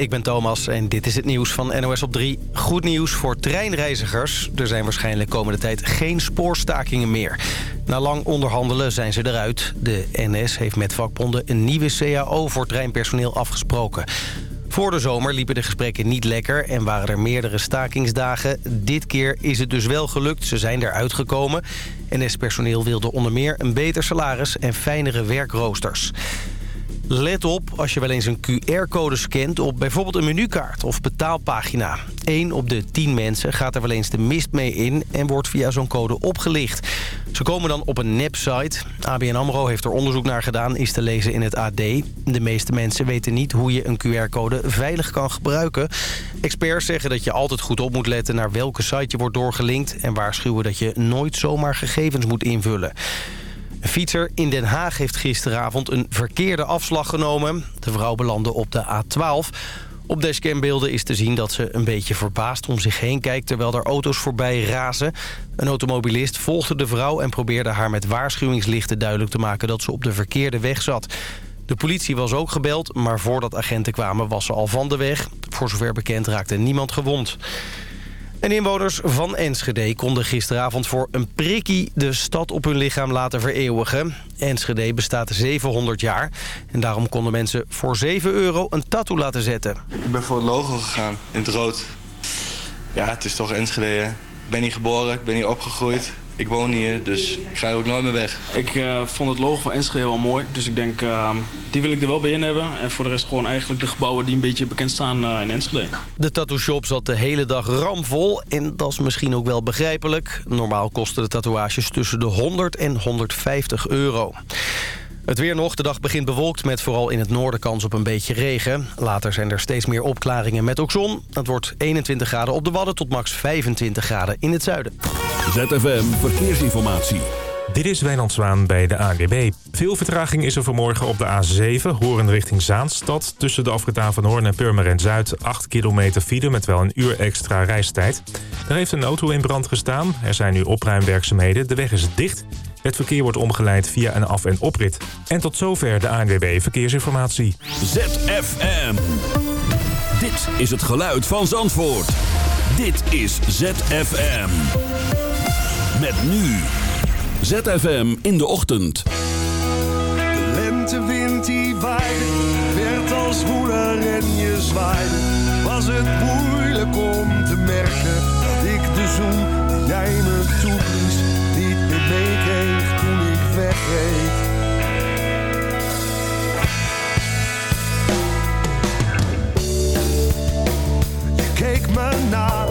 Ik ben Thomas en dit is het nieuws van NOS op 3. Goed nieuws voor treinreizigers. Er zijn waarschijnlijk komende tijd geen spoorstakingen meer. Na lang onderhandelen zijn ze eruit. De NS heeft met vakbonden een nieuwe CAO voor treinpersoneel afgesproken. Voor de zomer liepen de gesprekken niet lekker en waren er meerdere stakingsdagen. Dit keer is het dus wel gelukt. Ze zijn eruit gekomen. NS-personeel wilde onder meer een beter salaris en fijnere werkroosters. Let op als je wel eens een QR-code scant op bijvoorbeeld een menukaart of betaalpagina. 1 op de 10 mensen gaat er wel eens de mist mee in en wordt via zo'n code opgelicht. Ze komen dan op een nepsite. ABN AMRO heeft er onderzoek naar gedaan, is te lezen in het AD. De meeste mensen weten niet hoe je een QR-code veilig kan gebruiken. Experts zeggen dat je altijd goed op moet letten naar welke site je wordt doorgelinkt... en waarschuwen dat je nooit zomaar gegevens moet invullen. Een fietser in Den Haag heeft gisteravond een verkeerde afslag genomen. De vrouw belandde op de A12. Op dashcambeelden is te zien dat ze een beetje verbaasd om zich heen kijkt... terwijl er auto's voorbij razen. Een automobilist volgde de vrouw en probeerde haar met waarschuwingslichten duidelijk te maken... dat ze op de verkeerde weg zat. De politie was ook gebeld, maar voordat agenten kwamen was ze al van de weg. Voor zover bekend raakte niemand gewond. En inwoners van Enschede konden gisteravond voor een prikkie de stad op hun lichaam laten vereeuwigen. Enschede bestaat 700 jaar en daarom konden mensen voor 7 euro een tattoo laten zetten. Ik ben voor het logo gegaan, in het rood. Ja, het is toch Enschede. Ik ben hier geboren, ik ben hier opgegroeid. Ik woon hier, dus ik ga er ook nooit meer weg. Ik uh, vond het logo van Enschede wel mooi, dus ik denk uh, die wil ik er wel bij in hebben. En voor de rest gewoon eigenlijk de gebouwen die een beetje bekend staan uh, in Enschede. De tattoo shop zat de hele dag ramvol en dat is misschien ook wel begrijpelijk. Normaal kosten de tatoeages tussen de 100 en 150 euro. Het weer nog. De dag begint bewolkt met vooral in het noorden kans op een beetje regen. Later zijn er steeds meer opklaringen met ook zon. Het wordt 21 graden op de Wadden tot max 25 graden in het zuiden. ZFM Verkeersinformatie. Dit is Wijnand Zwaan bij de ANWB. Veel vertraging is er vanmorgen op de A7, Horen richting Zaanstad. Tussen de afgetaan van Hoorn en Purmerend Zuid 8 kilometer file met wel een uur extra reistijd. Er heeft een auto in brand gestaan. Er zijn nu opruimwerkzaamheden. De weg is dicht. Het verkeer wordt omgeleid via een af- en oprit. En tot zover de ANWB Verkeersinformatie. ZFM. Dit is het geluid van Zandvoort. Dit is ZFM. Met nu. ZFM in de ochtend. De lentewind die waaide, werd als woeler en je zwaaide. Was het moeilijk om te merken dat ik de zoen die jij me toeblies niet meer wegreed. Je keek me na,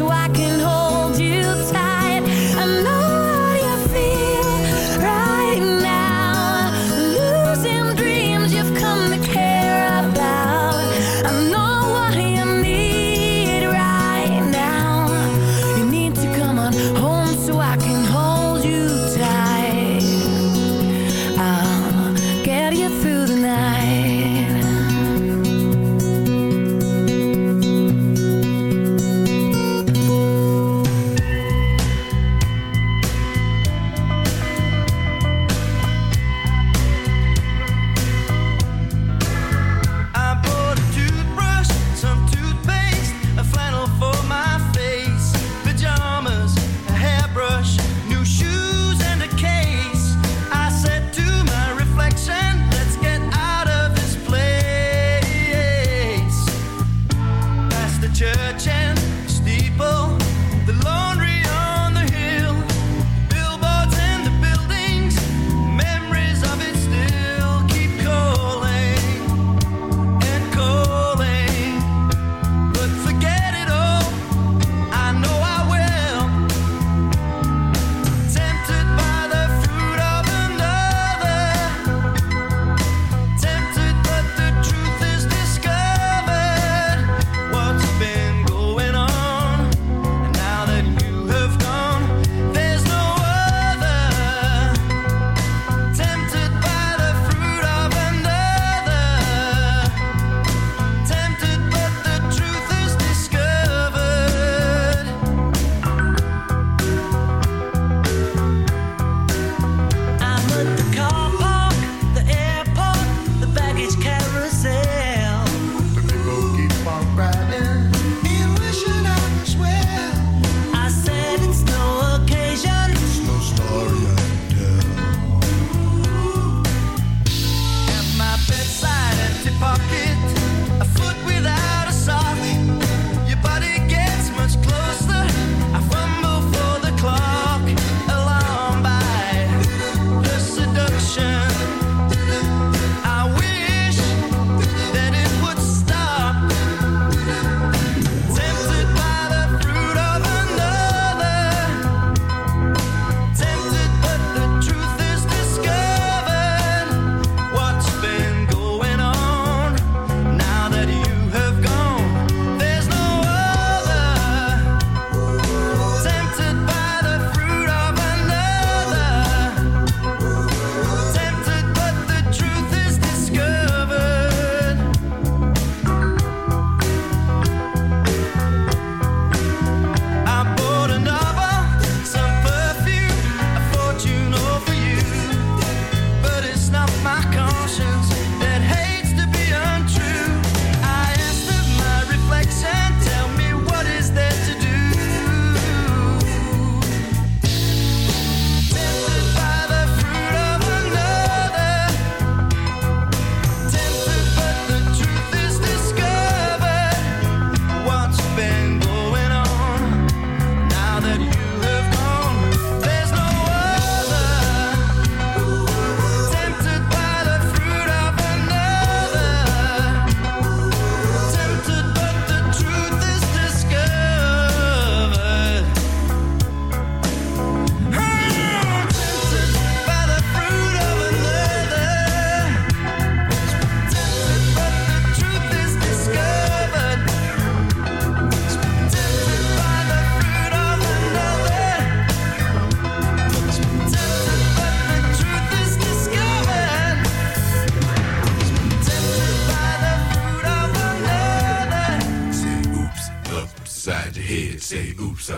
come the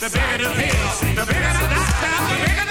the bigger the pills, the bigger the doctor, the bigger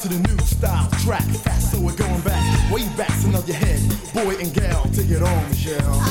to the new style track. faster so we're going back, way back, so nod your head, boy and gal, take it on, Michelle.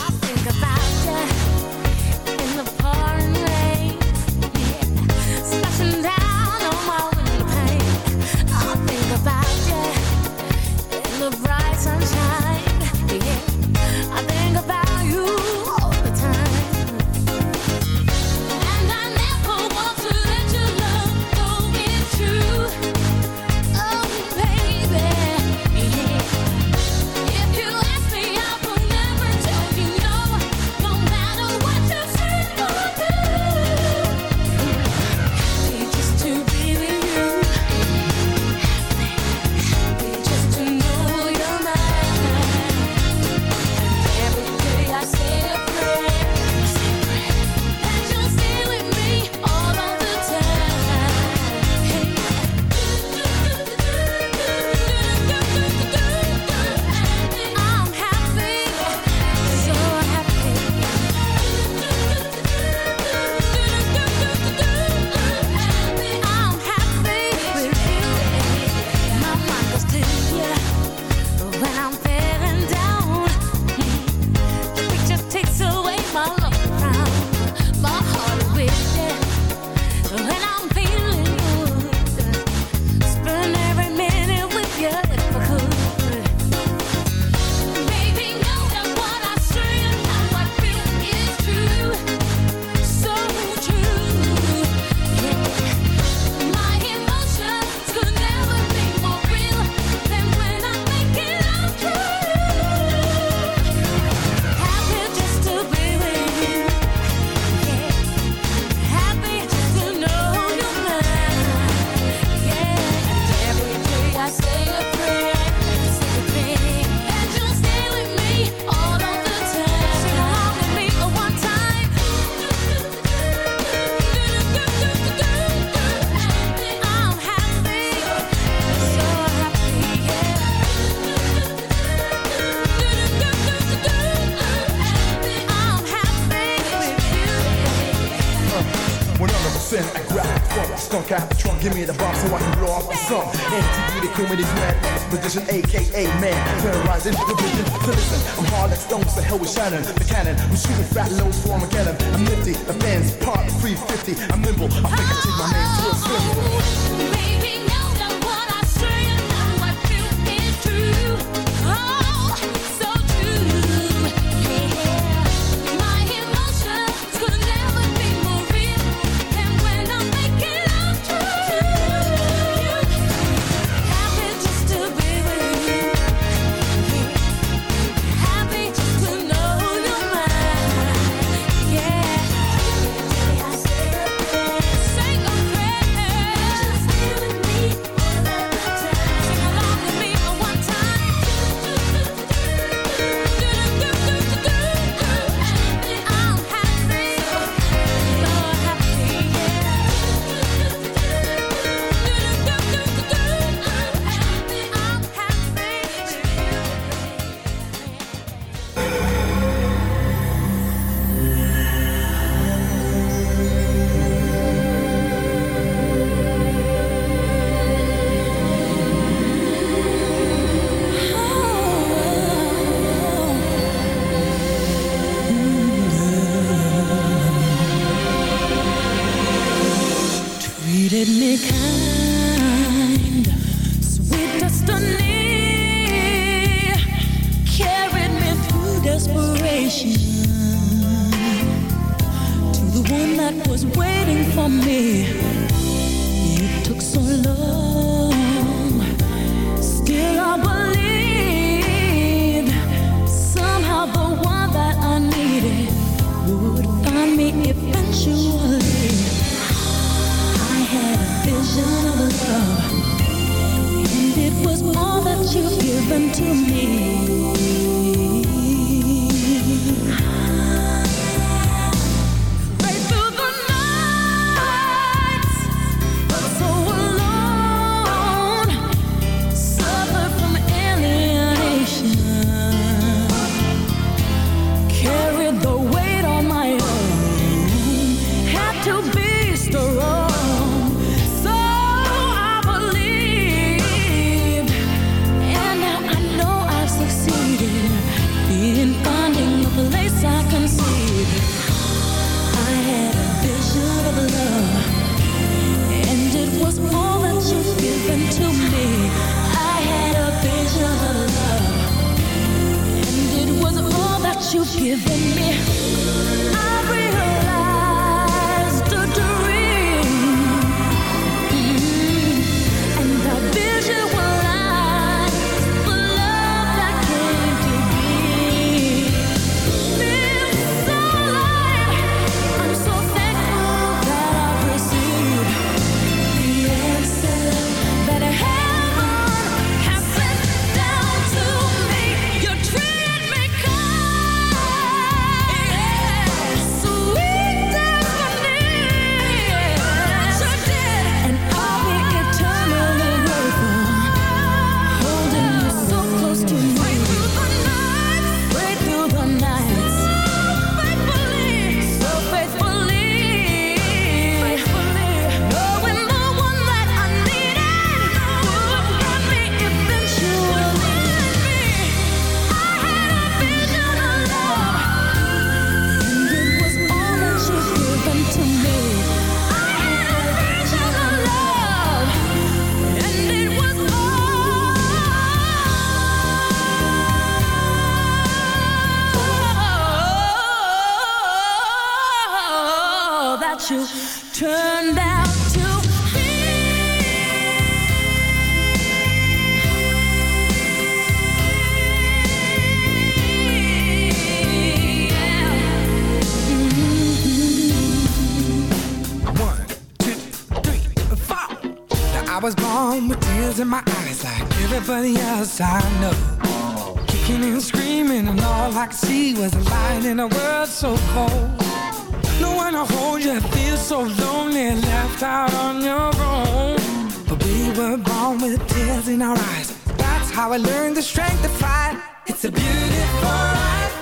It's a beautiful life.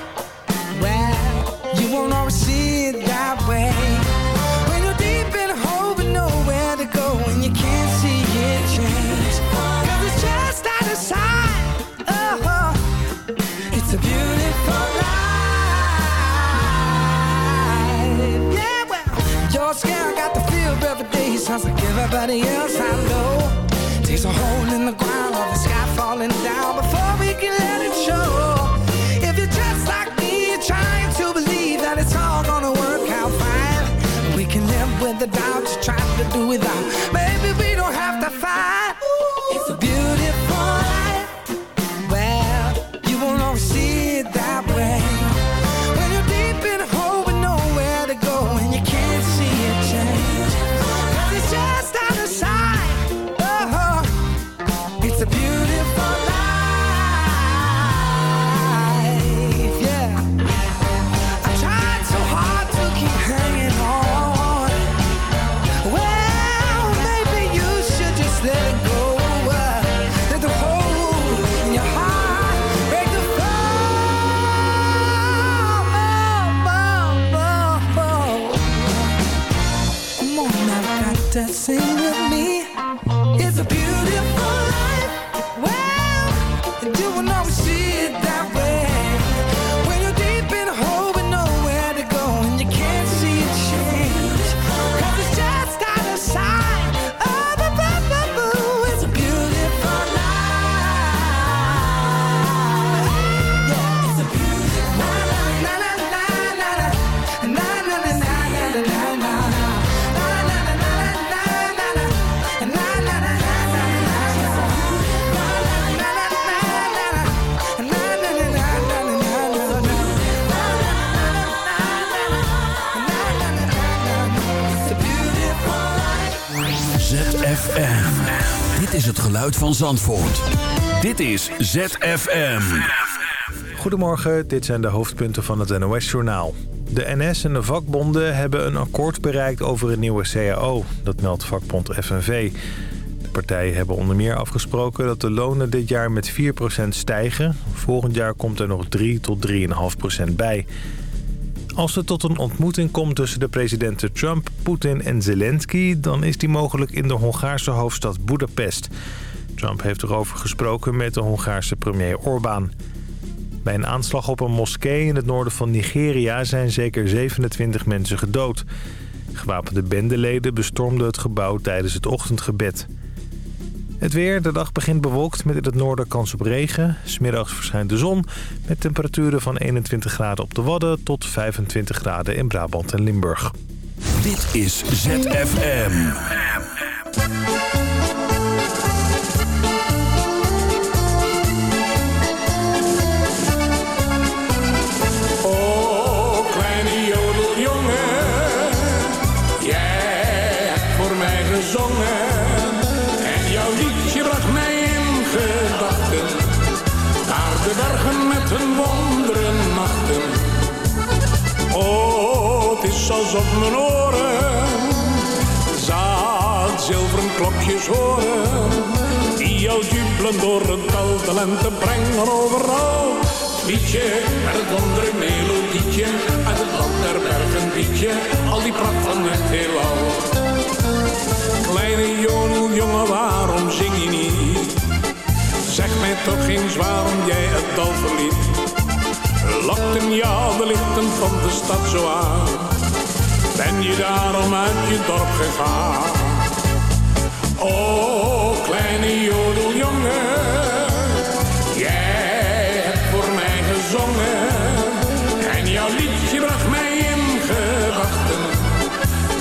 Well, you won't always see it that way. When you're deep in a hole but nowhere to go, and you can't see it change. It's just out of sight. Oh, it's a beautiful life. Yeah, well, you're scared. Got the feel every day. Sounds like everybody else I know. There's a hole in the ground, all the sky falling down. The you try to do without. Maybe geluid van Zandvoort. Dit is ZFM. Goedemorgen, dit zijn de hoofdpunten van het NOS-journaal. De NS en de vakbonden hebben een akkoord bereikt over een nieuwe CAO. Dat meldt vakbond FNV. De partijen hebben onder meer afgesproken dat de lonen dit jaar met 4% stijgen. Volgend jaar komt er nog 3 tot 3,5% bij. Als het tot een ontmoeting komt tussen de presidenten Trump, Poetin en Zelensky... dan is die mogelijk in de Hongaarse hoofdstad Budapest. Trump heeft erover gesproken met de Hongaarse premier Orbán. Bij een aanslag op een moskee in het noorden van Nigeria zijn zeker 27 mensen gedood. Gewapende bendeleden bestormden het gebouw tijdens het ochtendgebed. Het weer, de dag begint bewolkt met in het noorden kans op regen. Smiddags verschijnt de zon met temperaturen van 21 graden op de Wadden... tot 25 graden in Brabant en Limburg. Dit is ZFM. Alsof mijn oren zaad zilveren klokjes horen. Die jou jubelen door het dal de brengen overal. Liedje met het wondere melodietje, uit het land der bergen al die pracht van het heelal. Kleine jonel, jongen, waarom zing je niet? Zeg mij toch eens waarom jij het dal verliet. Lokten jou de lichten van de stad zo aan? Ben je daarom uit je dorp gegaan? Oh, kleine jodeljongen, jij hebt voor mij gezongen. En jouw liedje bracht mij in gedachten.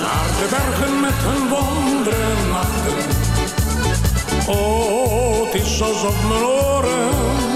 Naar de bergen met hun wonderen nachten. Oh, het is alsof mijn oren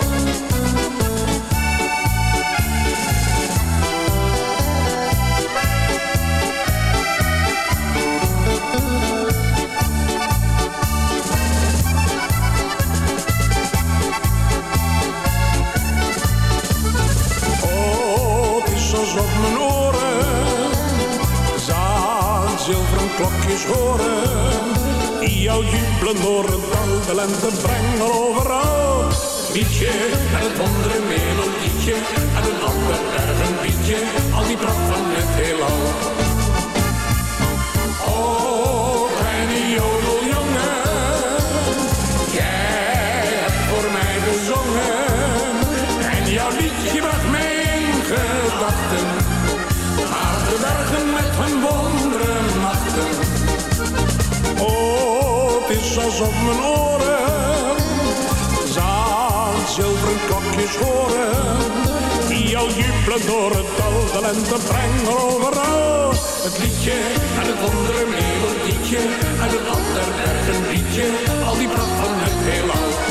Klokjes horen. Die jou jubelen door het dal, de lente brengen overal. Liedje met het wondere melodietje, en een ander bergen liedje, al die pracht van het heelal. Op mijn oren. Zaan zilveren klokjes horen. Die al jubelen door het dal. De lente brengt overal. Het liedje en het andere melodietje. En het ander berg een liedje. Al die pracht van het heelal.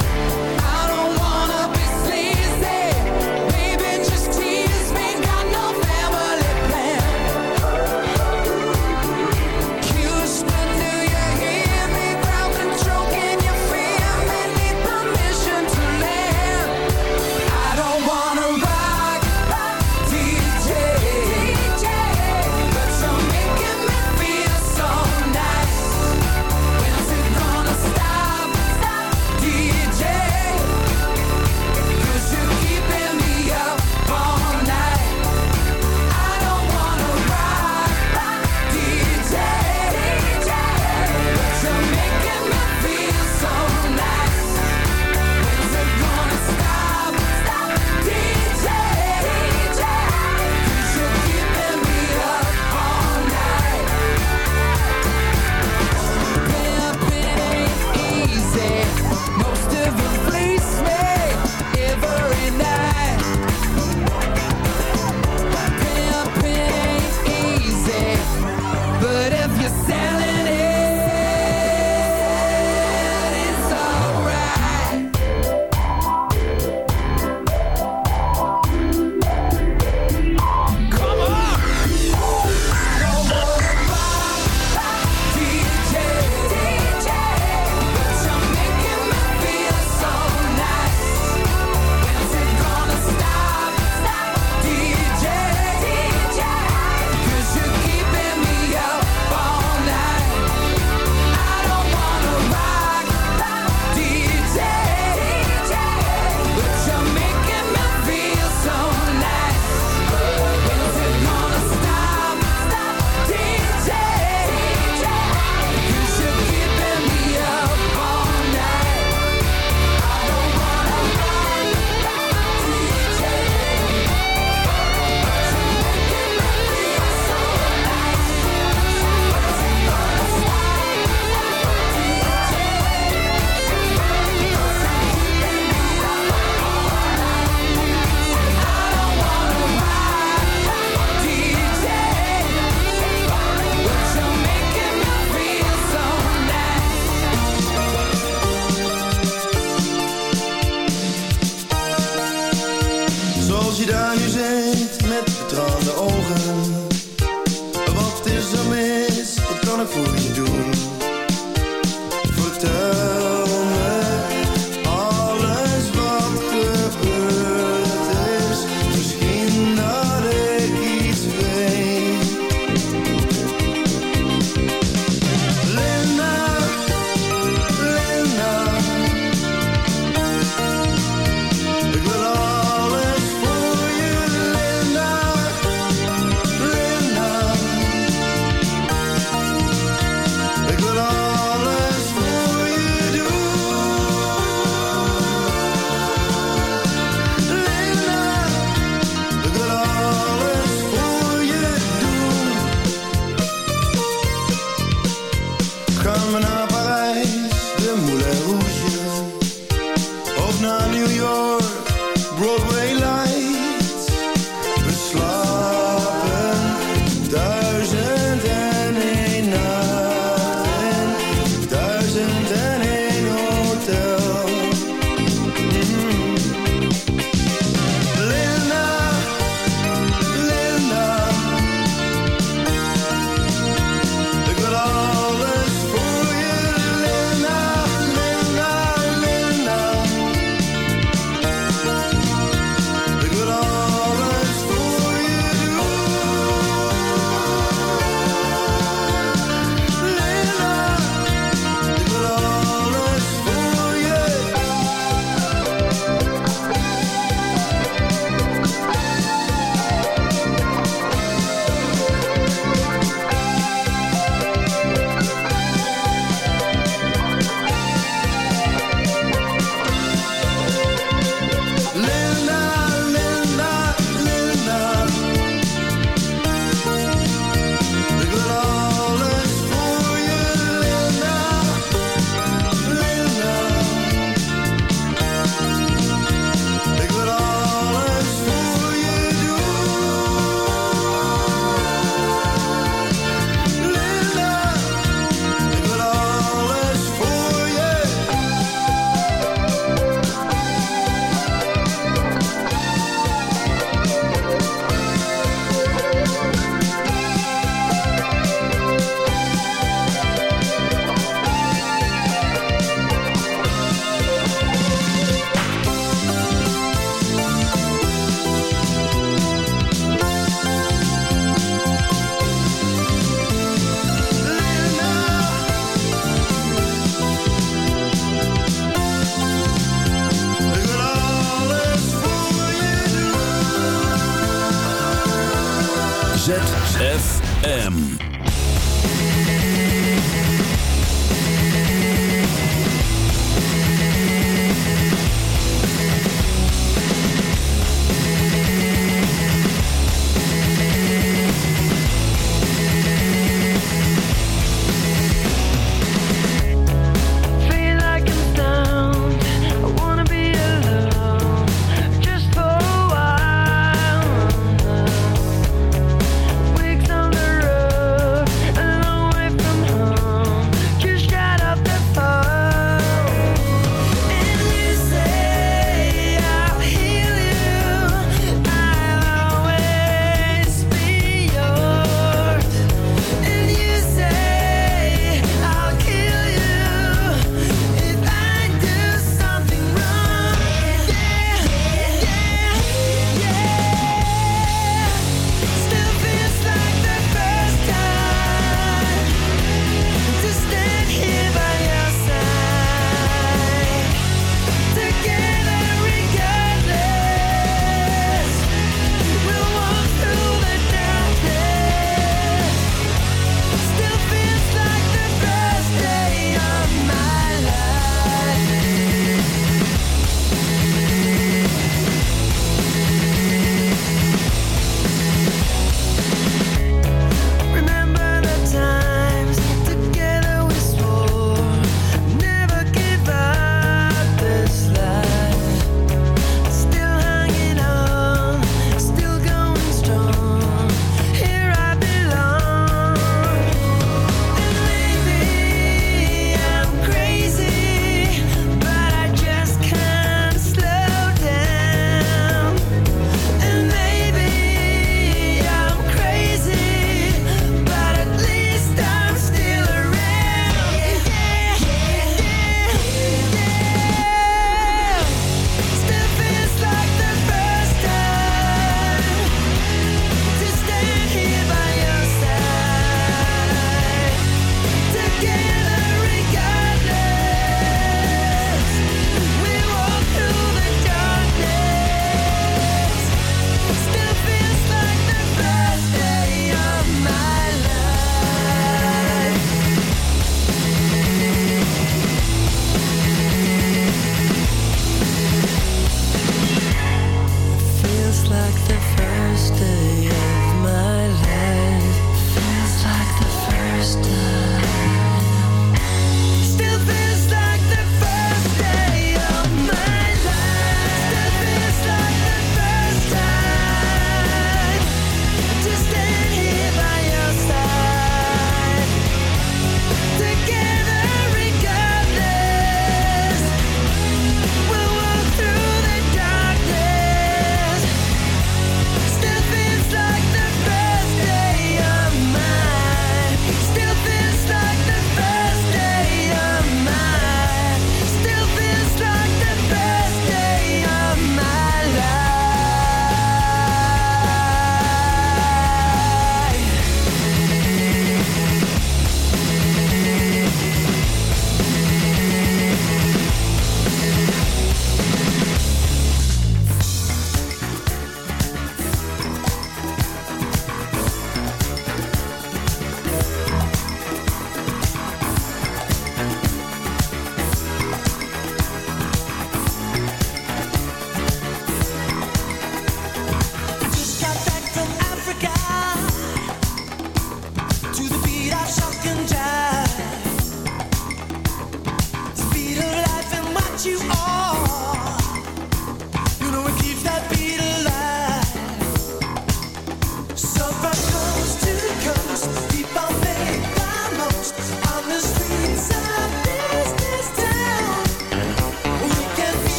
ZFM.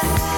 die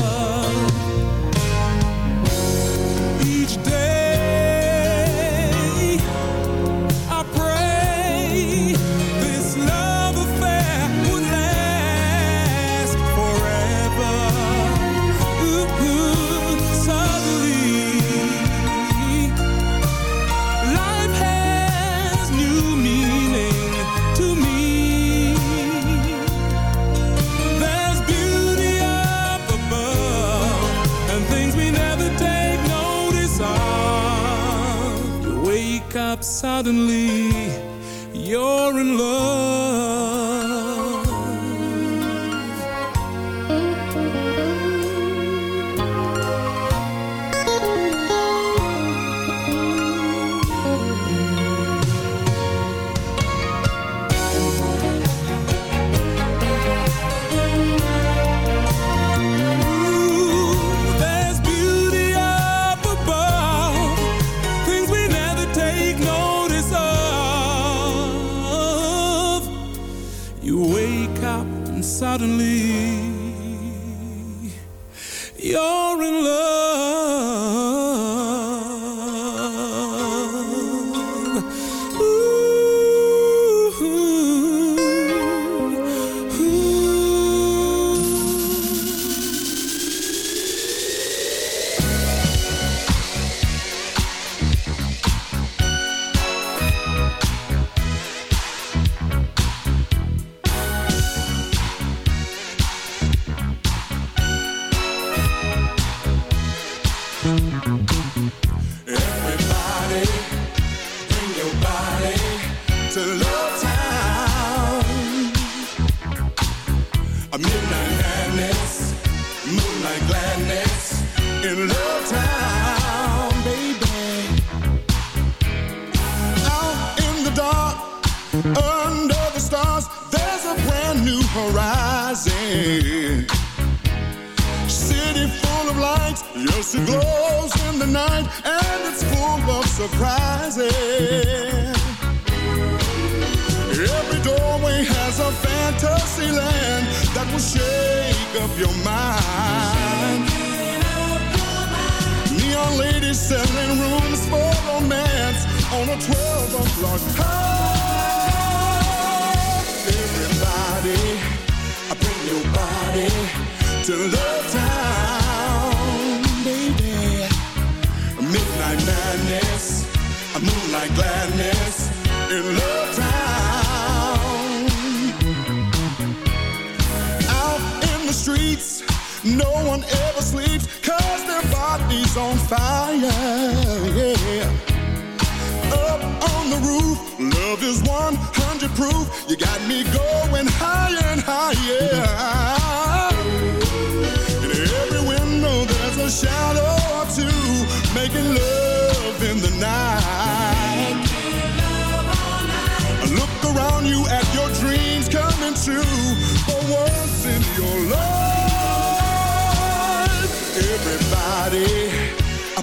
suddenly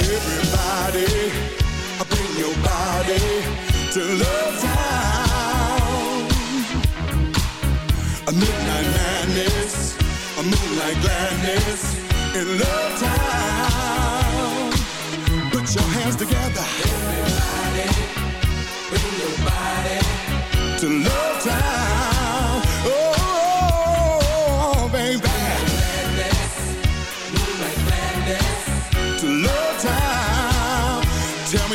Everybody, bring your body to Love Town. A midnight madness, a moonlight in Love Town. Put your hands together. Everybody, bring your body to Love